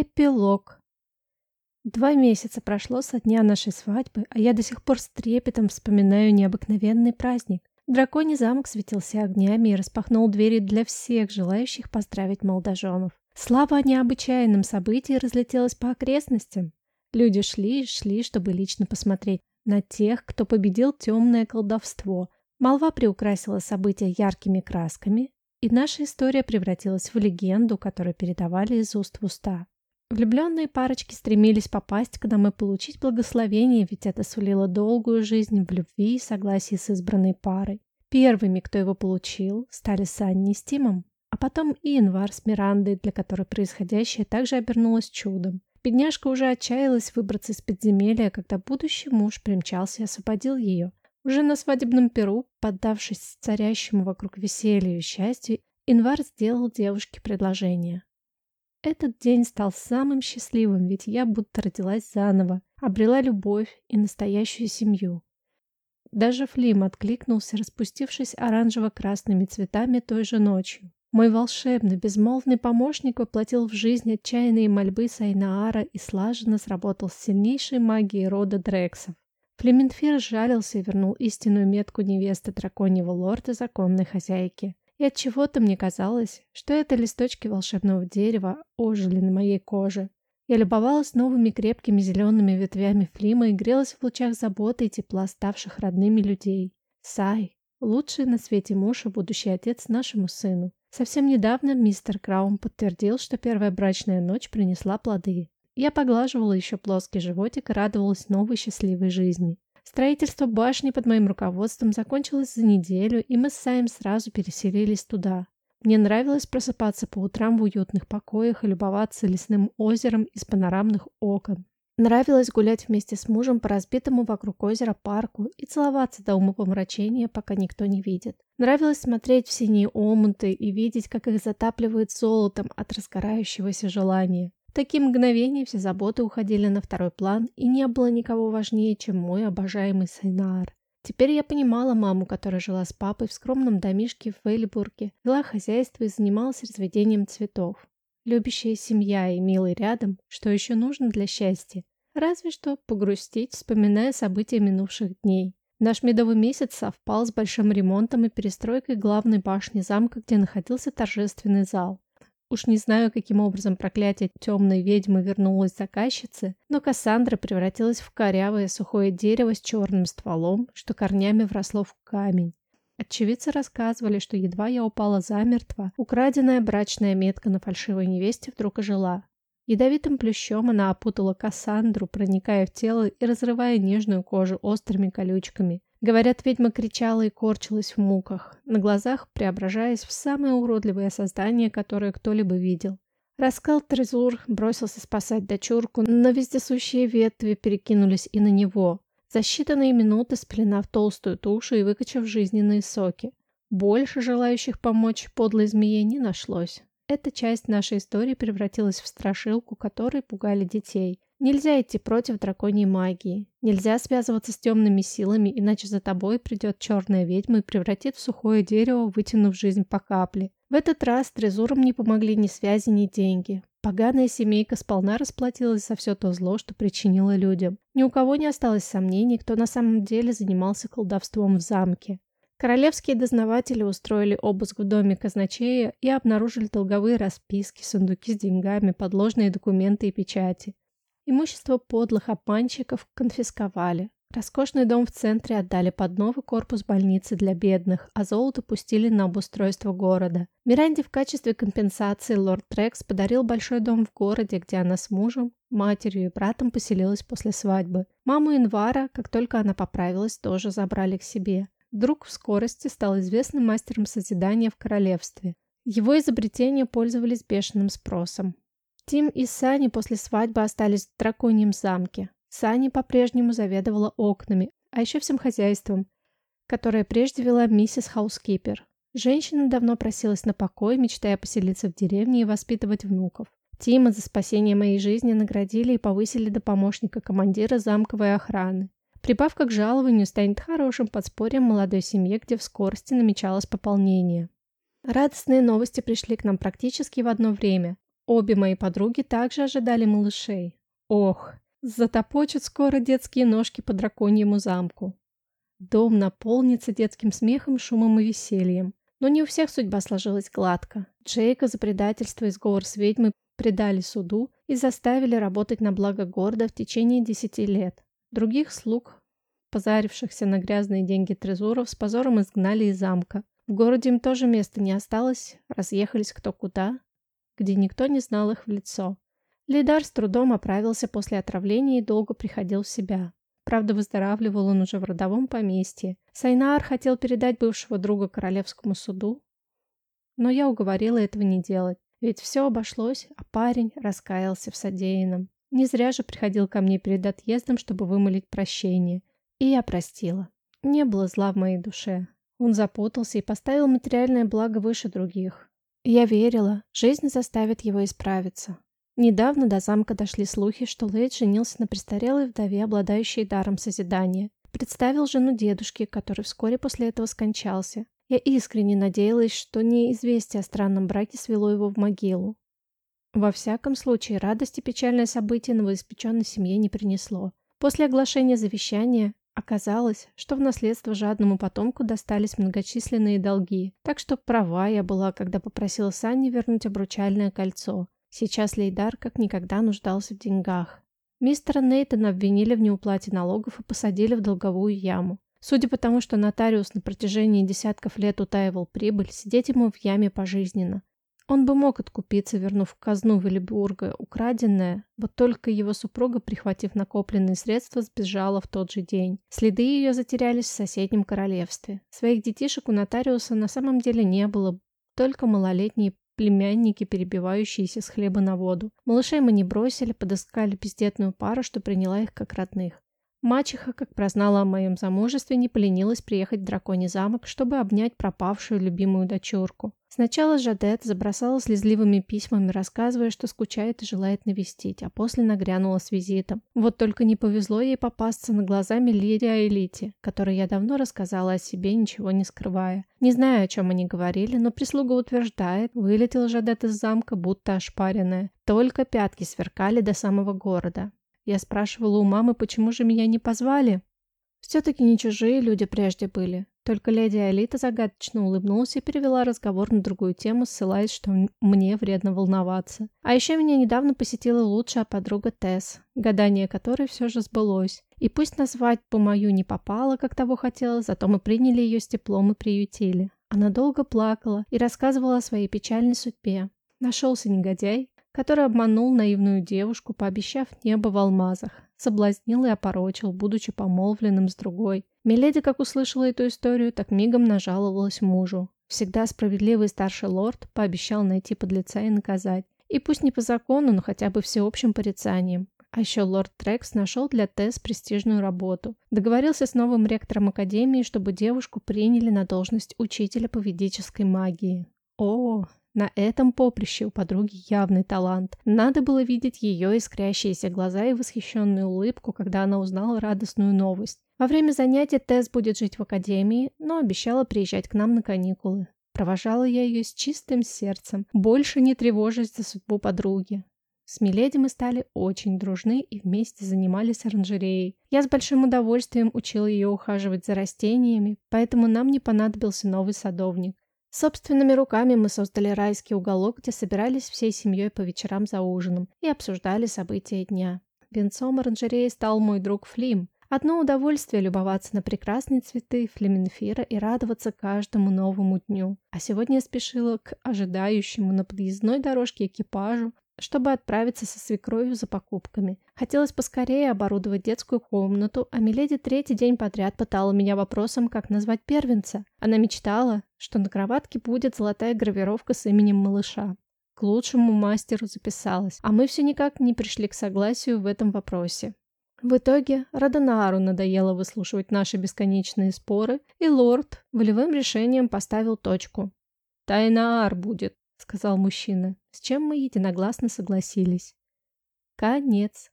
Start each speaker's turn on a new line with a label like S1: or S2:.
S1: Эпилог. Два месяца прошло со дня нашей свадьбы, а я до сих пор с трепетом вспоминаю необыкновенный праздник. Драконий замок светился огнями и распахнул двери для всех желающих поздравить молодоженов. Слава о необычайном событии разлетелась по окрестностям. Люди шли и шли, чтобы лично посмотреть на тех, кто победил темное колдовство. Молва приукрасила события яркими красками, и наша история превратилась в легенду, которую передавали из уст в уста. Влюбленные парочки стремились попасть к нам и получить благословение, ведь это сулило долгую жизнь в любви и согласии с избранной парой. Первыми, кто его получил, стали Санни с Тимом, а потом и Январ с Мирандой, для которой происходящее также обернулось чудом. Бедняжка уже отчаялась выбраться из подземелья, когда будущий муж примчался и освободил ее. Уже на свадебном перу, поддавшись царящему вокруг веселью и счастью, Инвар сделал девушке предложение. Этот день стал самым счастливым, ведь я будто родилась заново, обрела любовь и настоящую семью. Даже Флим откликнулся, распустившись оранжево-красными цветами той же ночью. Мой волшебный, безмолвный помощник воплотил в жизнь отчаянные мольбы Сайнаара и слаженно сработал с сильнейшей магией рода Дрексов. Флементфир жалился и вернул истинную метку невесты драконьего лорда законной хозяйки. И от чего то мне казалось, что это листочки волшебного дерева ожили на моей коже. Я любовалась новыми крепкими зелеными ветвями флима и грелась в лучах заботы и тепла ставших родными людей. Сай, лучший на свете муж и будущий отец нашему сыну. Совсем недавно мистер Краум подтвердил, что первая брачная ночь принесла плоды. Я поглаживала еще плоский животик и радовалась новой счастливой жизни. Строительство башни под моим руководством закончилось за неделю, и мы с Саем сразу переселились туда. Мне нравилось просыпаться по утрам в уютных покоях и любоваться лесным озером из панорамных окон. Нравилось гулять вместе с мужем по разбитому вокруг озера парку и целоваться до умопомрачения, пока никто не видит. Нравилось смотреть в синие омуты и видеть, как их затапливает золотом от разгорающегося желания такие мгновения все заботы уходили на второй план, и не было никого важнее, чем мой обожаемый Сайнар. Теперь я понимала маму, которая жила с папой в скромном домишке в Вейлибурге, вела хозяйство и занималась разведением цветов. Любящая семья и милый рядом, что еще нужно для счастья? Разве что погрустить, вспоминая события минувших дней. Наш медовый месяц совпал с большим ремонтом и перестройкой главной башни замка, где находился торжественный зал. Уж не знаю, каким образом проклятие темной ведьмы вернулось заказчице, но Кассандра превратилась в корявое сухое дерево с черным стволом, что корнями вросло в камень. Очевидцы рассказывали, что едва я упала замертво, украденная брачная метка на фальшивой невесте вдруг ожила. Ядовитым плющом она опутала Кассандру, проникая в тело и разрывая нежную кожу острыми колючками. Говорят, ведьма кричала и корчилась в муках, на глазах преображаясь в самое уродливое создание, которое кто-либо видел. Раскал Трезур бросился спасать дочурку, но вездесущие ветви перекинулись и на него, за считанные минуты спеленав толстую тушу и выкачав жизненные соки. Больше желающих помочь подлой змее не нашлось. Эта часть нашей истории превратилась в страшилку, которой пугали детей. Нельзя идти против драконьей магии. Нельзя связываться с темными силами, иначе за тобой придет черная ведьма и превратит в сухое дерево, вытянув жизнь по капле. В этот раз трезурам не помогли ни связи, ни деньги. Поганая семейка сполна расплатилась за все то зло, что причинила людям. Ни у кого не осталось сомнений, кто на самом деле занимался колдовством в замке. Королевские дознаватели устроили обыск в доме казначея и обнаружили долговые расписки, сундуки с деньгами, подложные документы и печати. Имущество подлых обманщиков конфисковали. Роскошный дом в центре отдали под новый корпус больницы для бедных, а золото пустили на обустройство города. Миранде в качестве компенсации лорд Трекс подарил большой дом в городе, где она с мужем, матерью и братом поселилась после свадьбы. Маму Инвара, как только она поправилась, тоже забрали к себе. Друг в скорости стал известным мастером созидания в королевстве. Его изобретения пользовались бешеным спросом. Тим и Сани после свадьбы остались в драконьем замке. Сани по-прежнему заведовала окнами, а еще всем хозяйством, которое прежде вела миссис Хаускипер. Женщина давно просилась на покой, мечтая поселиться в деревне и воспитывать внуков. Тима за спасение моей жизни наградили и повысили до помощника командира замковой охраны. Прибавка к жалованию станет хорошим подспорьем молодой семье, где в скорости намечалось пополнение. Радостные новости пришли к нам практически в одно время. Обе мои подруги также ожидали малышей. Ох, затопочут скоро детские ножки по драконьему замку. Дом наполнится детским смехом, шумом и весельем. Но не у всех судьба сложилась гладко. Джейка за предательство и сговор с ведьмой предали суду и заставили работать на благо города в течение десяти лет. Других слуг, позарившихся на грязные деньги трезуров, с позором изгнали из замка. В городе им тоже места не осталось, разъехались кто куда, где никто не знал их в лицо. Лидар с трудом оправился после отравления и долго приходил в себя. Правда, выздоравливал он уже в родовом поместье. Сайнаар хотел передать бывшего друга королевскому суду, но я уговорила этого не делать. Ведь все обошлось, а парень раскаялся в содеянном. Не зря же приходил ко мне перед отъездом, чтобы вымолить прощение. И я простила. Не было зла в моей душе. Он запутался и поставил материальное благо выше других. Я верила, жизнь заставит его исправиться. Недавно до замка дошли слухи, что Лейд женился на престарелой вдове, обладающей даром созидания. Представил жену дедушки, который вскоре после этого скончался. Я искренне надеялась, что неизвестие о странном браке свело его в могилу. Во всяком случае, радости печальное событие новоиспеченной семье не принесло. После оглашения завещания оказалось, что в наследство жадному потомку достались многочисленные долги, так что права я была, когда попросила Санни вернуть обручальное кольцо. Сейчас Лейдар как никогда нуждался в деньгах. Мистера Нейтона обвинили в неуплате налогов и посадили в долговую яму. Судя по тому, что нотариус на протяжении десятков лет утаивал прибыль, сидеть ему в яме пожизненно. Он бы мог откупиться, вернув в казну Велибурга украденное, вот только его супруга, прихватив накопленные средства, сбежала в тот же день. Следы ее затерялись в соседнем королевстве. Своих детишек у нотариуса на самом деле не было, только малолетние племянники, перебивающиеся с хлеба на воду. Малышей мы не бросили, подыскали бездетную пару, что приняла их как родных. Мачеха, как прознала о моем замужестве, не поленилась приехать в драконий замок, чтобы обнять пропавшую любимую дочурку. Сначала Жадет забросала слезливыми письмами, рассказывая, что скучает и желает навестить, а после нагрянула с визитом. Вот только не повезло ей попасться на глаза Мелиде Аэлите, которой я давно рассказала о себе, ничего не скрывая. Не знаю, о чем они говорили, но прислуга утверждает, вылетела Жадет из замка, будто ошпаренная. Только пятки сверкали до самого города. Я спрашивала у мамы, почему же меня не позвали. Все-таки не чужие люди прежде были. Только леди Алита загадочно улыбнулась и перевела разговор на другую тему, ссылаясь, что мне вредно волноваться. А еще меня недавно посетила лучшая подруга Тесс, гадание которой все же сбылось. И пусть назвать по мою не попало, как того хотела, зато мы приняли ее с теплом и приютили. Она долго плакала и рассказывала о своей печальной судьбе. Нашелся негодяй, который обманул наивную девушку, пообещав небо в алмазах, соблазнил и опорочил, будучи помолвленным с другой. Миледи, как услышала эту историю, так мигом нажаловалась мужу. Всегда справедливый старший лорд пообещал найти подлеца и наказать. И пусть не по закону, но хотя бы всеобщим порицанием. А еще лорд Трекс нашел для Тесс престижную работу. Договорился с новым ректором академии, чтобы девушку приняли на должность учителя по ведической магии. О, на этом поприще у подруги явный талант. Надо было видеть ее искрящиеся глаза и восхищенную улыбку, когда она узнала радостную новость. Во время занятий Тесс будет жить в академии, но обещала приезжать к нам на каникулы. Провожала я ее с чистым сердцем, больше не тревожась за судьбу подруги. С Миледи мы стали очень дружны и вместе занимались оранжереей. Я с большим удовольствием учила ее ухаживать за растениями, поэтому нам не понадобился новый садовник. Собственными руками мы создали райский уголок, где собирались всей семьей по вечерам за ужином и обсуждали события дня. Венцом оранжереи стал мой друг Флим. Одно удовольствие любоваться на прекрасные цветы флеменфира и радоваться каждому новому дню. А сегодня я спешила к ожидающему на подъездной дорожке экипажу, чтобы отправиться со свекровью за покупками. Хотелось поскорее оборудовать детскую комнату, а Миледи третий день подряд пытала меня вопросом, как назвать первенца. Она мечтала, что на кроватке будет золотая гравировка с именем малыша. К лучшему мастеру записалась, а мы все никак не пришли к согласию в этом вопросе. В итоге Радонаару надоело выслушивать наши бесконечные споры, и лорд волевым решением поставил точку. «Тайнаар будет», — сказал мужчина, с чем мы единогласно согласились. Конец.